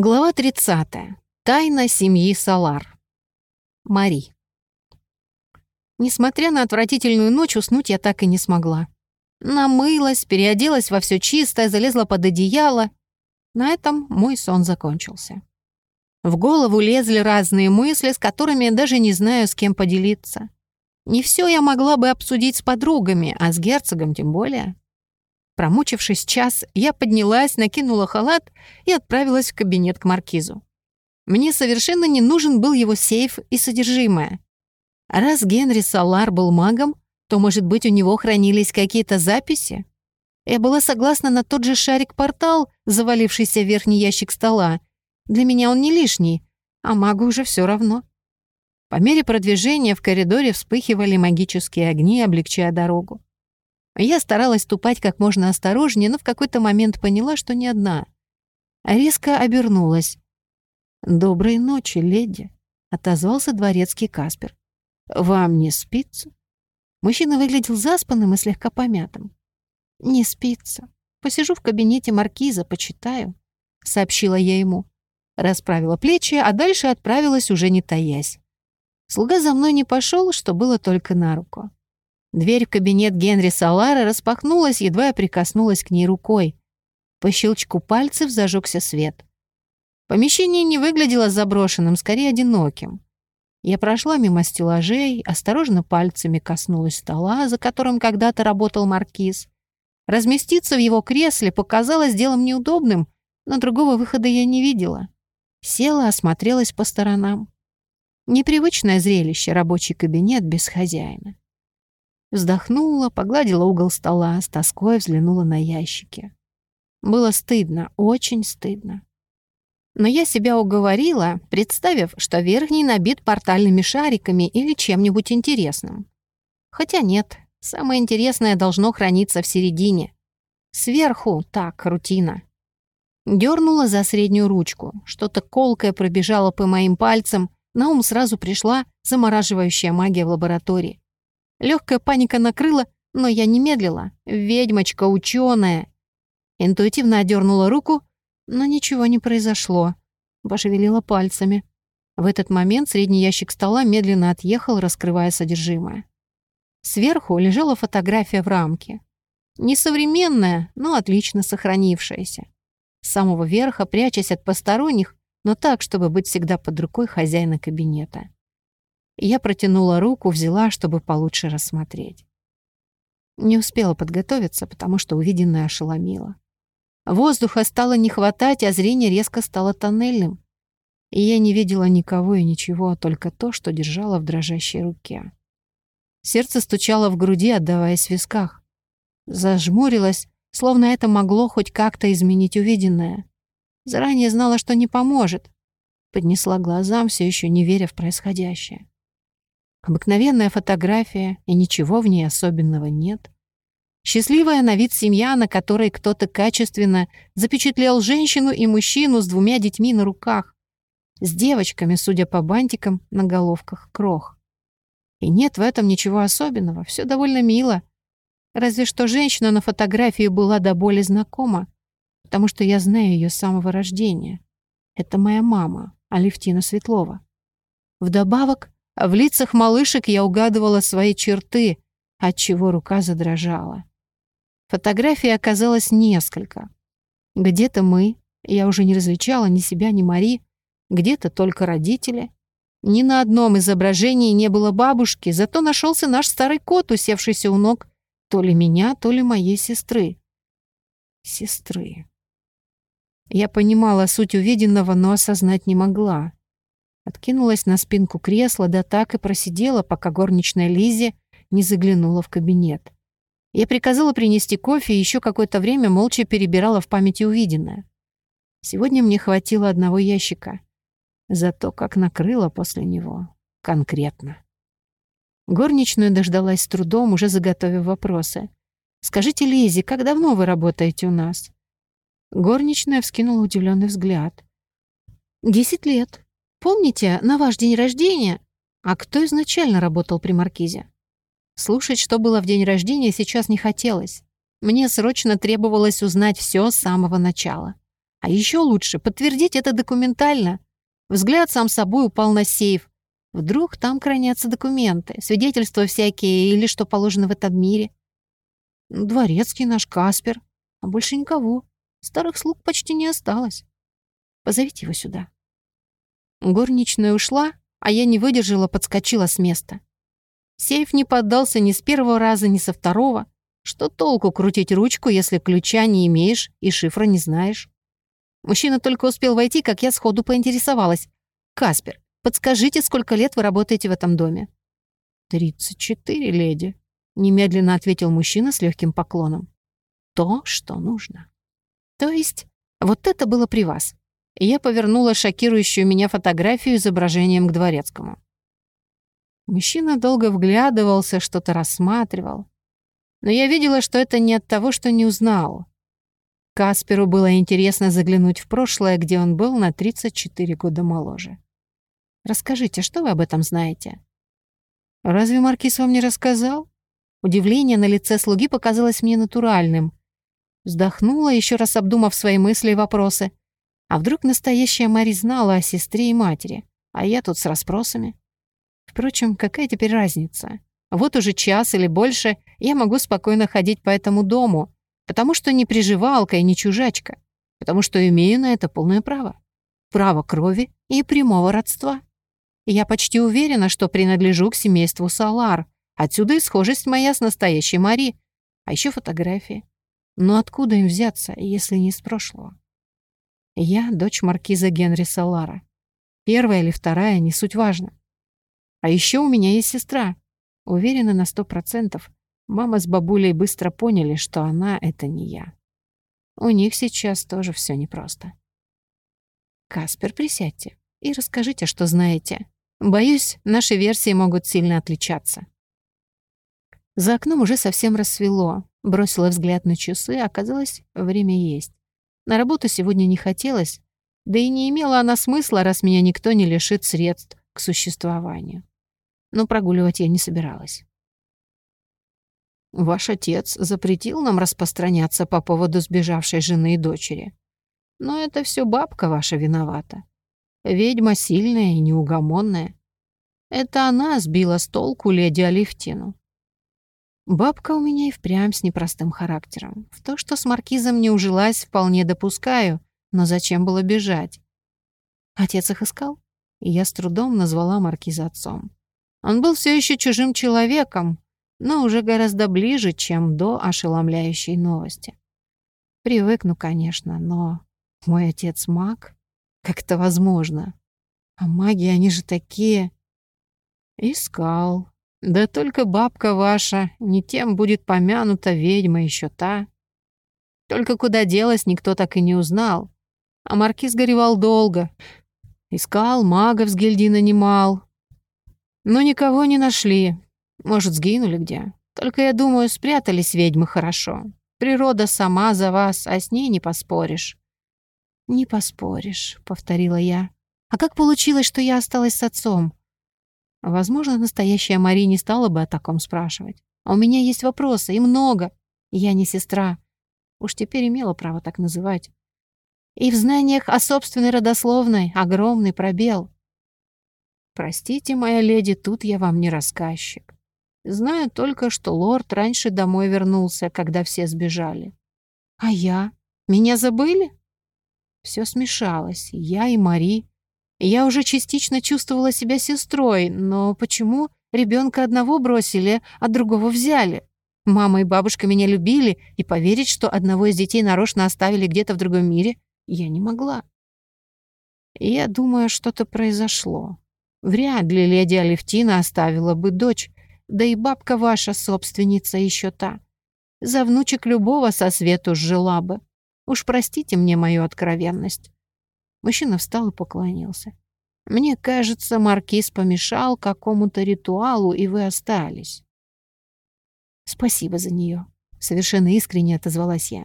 Глава 30. Тайна семьи Салар. Мари. Несмотря на отвратительную ночь, уснуть я так и не смогла. Намылась, переоделась во все чистое, залезла под одеяло. На этом мой сон закончился. В голову лезли разные мысли, с которыми я даже не знаю, с кем поделиться. Не все я могла бы обсудить с подругами, а с герцогом тем более. Промучившись час, я поднялась, накинула халат и отправилась в кабинет к маркизу. Мне совершенно не нужен был его сейф и содержимое. Раз Генри Салар был магом, то, может быть, у него хранились какие-то записи? Я была согласна на тот же шарик-портал, завалившийся в верхний ящик стола. Для меня он не лишний, а магу уже все равно. По мере продвижения в коридоре вспыхивали магические огни, облегчая дорогу. Я старалась ступать как можно осторожнее, но в какой-то момент поняла, что не одна. Резко обернулась. «Доброй ночи, леди», — отозвался дворецкий Каспер. «Вам не спится?» Мужчина выглядел заспанным и слегка помятым. «Не спится. Посижу в кабинете маркиза, почитаю», — сообщила я ему. Расправила плечи, а дальше отправилась уже не таясь. Слуга за мной не пошел, что было только на руку. Дверь в кабинет Генри Салара распахнулась, едва я прикоснулась к ней рукой. По щелчку пальцев зажегся свет. Помещение не выглядело заброшенным, скорее одиноким. Я прошла мимо стеллажей, осторожно пальцами коснулась стола, за которым когда-то работал маркиз. Разместиться в его кресле показалось делом неудобным, но другого выхода я не видела. Села, осмотрелась по сторонам. Непривычное зрелище, рабочий кабинет без хозяина. Вздохнула, погладила угол стола, с тоской взглянула на ящики. Было стыдно, очень стыдно. Но я себя уговорила, представив, что верхний набит портальными шариками или чем-нибудь интересным. Хотя нет, самое интересное должно храниться в середине. Сверху так, рутина. Дёрнула за среднюю ручку. Что-то колкое пробежало по моим пальцам. На ум сразу пришла замораживающая магия в лаборатории. Легкая паника накрыла, но я не медлила. Ведьмочка ученая. Интуитивно одернула руку, но ничего не произошло. Пошевелила пальцами. В этот момент средний ящик стола медленно отъехал, раскрывая содержимое. Сверху лежала фотография в рамке. Несовременная, но отлично сохранившаяся. С самого верха, прячась от посторонних, но так, чтобы быть всегда под рукой хозяина кабинета. Я протянула руку, взяла, чтобы получше рассмотреть. Не успела подготовиться, потому что увиденное ошеломило. Воздуха стало не хватать, а зрение резко стало тоннельным. И я не видела никого и ничего, только то, что держала в дрожащей руке. Сердце стучало в груди, отдаваясь в висках. Зажмурилась, словно это могло хоть как-то изменить увиденное. Заранее знала, что не поможет. Поднесла глазам, все еще не веря в происходящее. Обыкновенная фотография, и ничего в ней особенного нет. Счастливая на вид семья, на которой кто-то качественно запечатлел женщину и мужчину с двумя детьми на руках, с девочками, судя по бантикам, на головках крох. И нет в этом ничего особенного, все довольно мило. Разве что женщина на фотографии была до боли знакома, потому что я знаю ее с самого рождения. Это моя мама, Алевтина Светлова. Вдобавок, в лицах малышек я угадывала свои черты, отчего рука задрожала. Фотографий оказалось несколько. Где-то мы, я уже не различала ни себя, ни Мари, где-то только родители. Ни на одном изображении не было бабушки, зато нашелся наш старый кот, усевшийся у ног то ли меня, то ли моей сестры. Сестры. Я понимала суть увиденного, но осознать не могла. Откинулась на спинку кресла, да так и просидела, пока горничная Лизи не заглянула в кабинет. Я приказала принести кофе и еще какое-то время молча перебирала в памяти увиденное. Сегодня мне хватило одного ящика. Зато как накрыло после него. Конкретно. Горничную дождалась с трудом, уже заготовив вопросы. «Скажите, Лизи, как давно вы работаете у нас?» Горничная вскинула удивленный взгляд. «Десять лет. Помните, на ваш день рождения? А кто изначально работал при Маркизе? Слушать, что было в день рождения, сейчас не хотелось. Мне срочно требовалось узнать все с самого начала. А еще лучше подтвердить это документально. Взгляд сам собой упал на сейф. Вдруг там хранятся документы, свидетельства всякие или что положено в этом мире. Ну, дворецкий наш Каспер, а больше никого. Старых слуг почти не осталось. Позовите его сюда. Горничная ушла, а я не выдержала, подскочила с места. Сейф не поддался ни с первого раза, ни со второго. Что толку крутить ручку, если ключа не имеешь и шифра не знаешь? Мужчина только успел войти, как я сходу поинтересовалась. «Каспер, подскажите, сколько лет вы работаете в этом доме?» «Тридцать четыре, леди», — немедленно ответил мужчина с легким поклоном. «То, что нужно». «То есть, вот это было при вас?» Я повернула шокирующую меня фотографию изображением к дворецкому. Мужчина долго вглядывался, что-то рассматривал. Но я видела, что это не от того, что не узнал. Касперу было интересно заглянуть в прошлое, где он был на 34 года моложе. «Расскажите, что вы об этом знаете?» «Разве Маркиз вам не рассказал?» Удивление на лице слуги показалось мне натуральным. Вздохнула, еще раз обдумав свои мысли и вопросы. А вдруг настоящая Мари знала о сестре и матери, а я тут с расспросами? Впрочем, какая теперь разница? Вот уже час или больше я могу спокойно ходить по этому дому, потому что не приживалка и не чужачка, потому что имею на это полное право. Право крови и прямого родства. Я почти уверена, что принадлежу к семейству Салар. Отсюда и схожесть моя с настоящей Мари. А еще фотографии. Но откуда им взяться, если не из прошлого? Я дочь маркиза Генри Салара. Первая или вторая, не суть важно. А еще у меня есть сестра. Уверена на сто процентов. Мама с бабулей быстро поняли, что она — это не я. У них сейчас тоже все непросто. Каспер, присядьте и расскажите, что знаете. Боюсь, наши версии могут сильно отличаться. За окном уже совсем рассвело. Бросила взгляд на часы, оказалось, время есть. На работу сегодня не хотелось, да и не имела она смысла, раз меня никто не лишит средств к существованию но прогуливать я не собиралась. Ваш отец запретил нам распространяться по поводу сбежавшей жены и дочери. Но это все бабка ваша виновата. Ведьма сильная и неугомонная. Это она сбила с толку леди Алевтину. Бабка у меня и впрямь с непростым характером. В то, что с маркизом не ужилась, вполне допускаю, но зачем было бежать? Отец их искал, и я с трудом назвала маркиза отцом. Он был все еще чужим человеком, но уже гораздо ближе, чем до ошеломляющей новости. Привыкну, конечно, но мой отец маг? Как это возможно? А маги, они же такие... Искал. Да только бабка ваша, не тем будет помянута ведьма еще та. Только куда делась, никто так и не узнал. А маркиз горевал долго. Искал, магов с гильдии нанимал, но никого не нашли. Может, сгинули где. Только, я думаю, спрятались ведьмы хорошо. Природа сама за вас, а с ней не поспоришь». «Не поспоришь», — повторила я. «А как получилось, что я осталась с отцом?» Возможно, настоящая Мари не стала бы о таком спрашивать. А у меня есть вопросы, и много. Я не сестра. Уж теперь имела право так называть. И в знаниях о собственной родословной огромный пробел. «Простите, моя леди, тут я вам не рассказчик. Знаю только, что лорд раньше домой вернулся, когда все сбежали. А я? Меня забыли?» Все смешалось, я и Мари. Я уже частично чувствовала себя сестрой, но почему ребенка одного бросили, а другого взяли? Мама и бабушка меня любили, и поверить, что одного из детей нарочно оставили где-то в другом мире, я не могла. Я думаю, что-то произошло. Вряд ли леди Алевтина оставила бы дочь, да и бабка ваша собственница еще та. За внучек любого со свету жила бы. Уж простите мне мою откровенность». Мужчина встал и поклонился. «Мне кажется, маркиз помешал какому-то ритуалу, и вы остались». «Спасибо за нее», — совершенно искренне отозвалась я.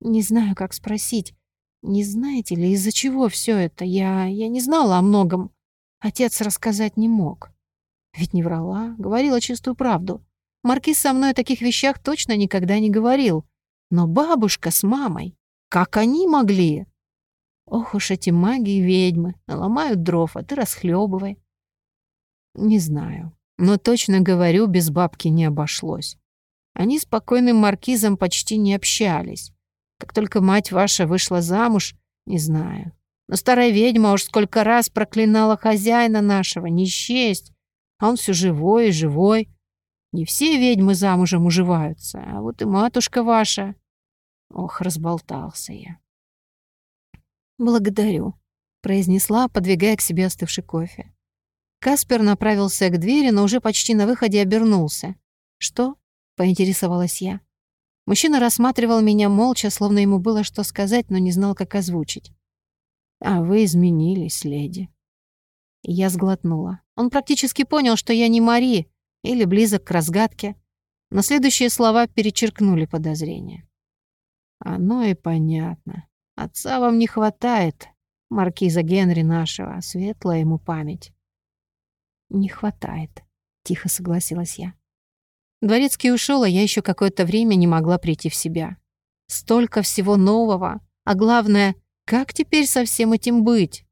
«Не знаю, как спросить. Не знаете ли, из-за чего все это? Я... я не знала о многом. Отец рассказать не мог. Ведь не врала, говорила чистую правду. Маркиз со мной о таких вещах точно никогда не говорил. Но бабушка с мамой, как они могли? Ох уж эти маги и ведьмы, наломают дров, а ты расхлебывай. Не знаю, но точно говорю, без бабки не обошлось. Они с покойным маркизом почти не общались. Как только мать ваша вышла замуж, не знаю. Но старая ведьма уж сколько раз проклинала хозяина нашего, не. А он все живой и живой. Не все ведьмы замужем уживаются, а вот и матушка ваша. Ох, разболтался я. «Благодарю», — произнесла, подвигая к себе остывший кофе. Каспер направился к двери, но уже почти на выходе обернулся. «Что?» — поинтересовалась я. Мужчина рассматривал меня молча, словно ему было что сказать, но не знал, как озвучить. «А вы изменились, леди». Я сглотнула. Он практически понял, что я не Мари или близок к разгадке, но следующие слова перечеркнули подозрения. «Оно и понятно. Отца вам не хватает, маркиза Генри нашего, светлая ему память». «Не хватает», — тихо согласилась я. Дворецкий ушел, а я еще какое-то время не могла прийти в себя. Столько всего нового, а главное, как теперь со всем этим быть?